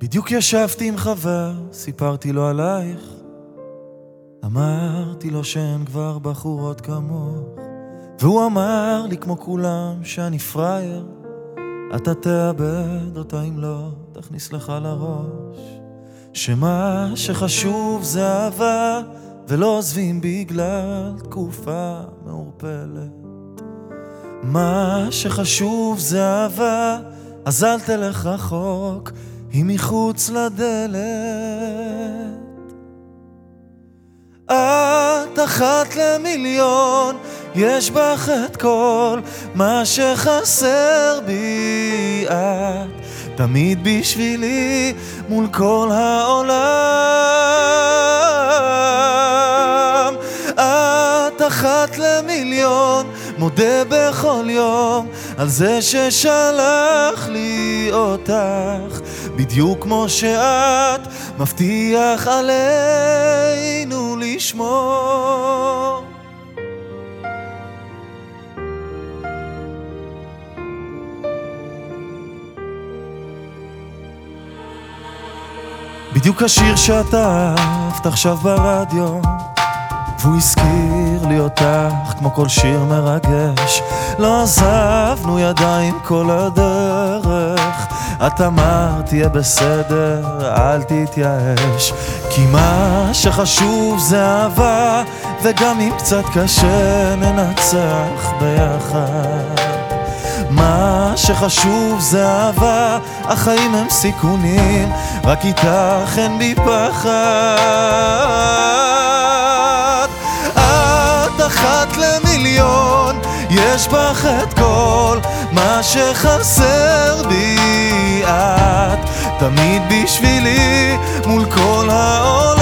בדיוק ישבתי עם חבר, סיפרתי לו עלייך. אמרתי לו שאין כבר בחורות כמוך, והוא אמר לי כמו כולם שאני פראייר. אתה תאבד אותה אם לא תכניס לך לראש, שמה שחשוב זה אהבה, ולא עוזבים בגלל תקופה מעורפלת. מה שחשוב זה אהבה, אז אל תלך רחוק, היא מחוץ לדלת. את אחת למיליון, יש בך את כל מה שחסר בי. את תמיד בשבילי מול כל העולם. את אחת למיליון, מודה בכל יום על זה ששלח לי אותך. בדיוק כמו שאת, מבטיח עלינו לשמור. בדיוק השיר שאתה אהבת עכשיו ברדיו והוא הזכיר לי אותך כמו כל שיר מרגש. לא עזבנו ידיים כל הדרך. את אמרת תהיה בסדר, אל תתייאש. כי מה שחשוב זה אהבה וגם אם קצת קשה ננצח ביחד. מה שחשוב זה אהבה, החיים הם סיכונים, רק איתך אין בי פחד. למיליון, יש בך את כל מה שחסר בי. את תמיד בשבילי מול כל העולם.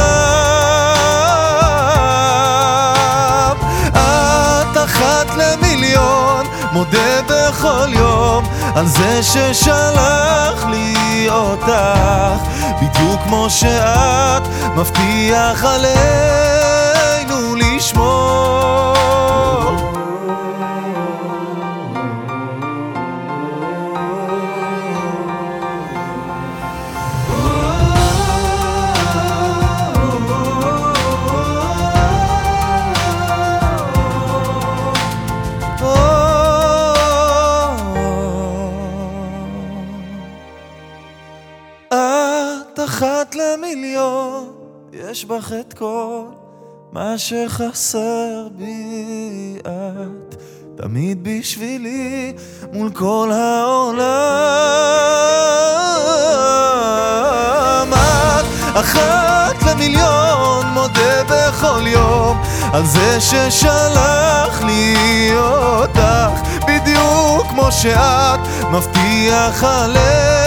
את אחת למיליון, מודה בכל יום על זה ששלח לי אותך בדיוק כמו שאת מבטיח עלינו לשמור את אחת למיליון, יש בך את כל מה שחסר בי. את תמיד בשבילי מול כל העולם. את אחת למיליון, מודה בכל יום על זה ששלח לי אותך. בדיוק כמו שאת מבטיח עליך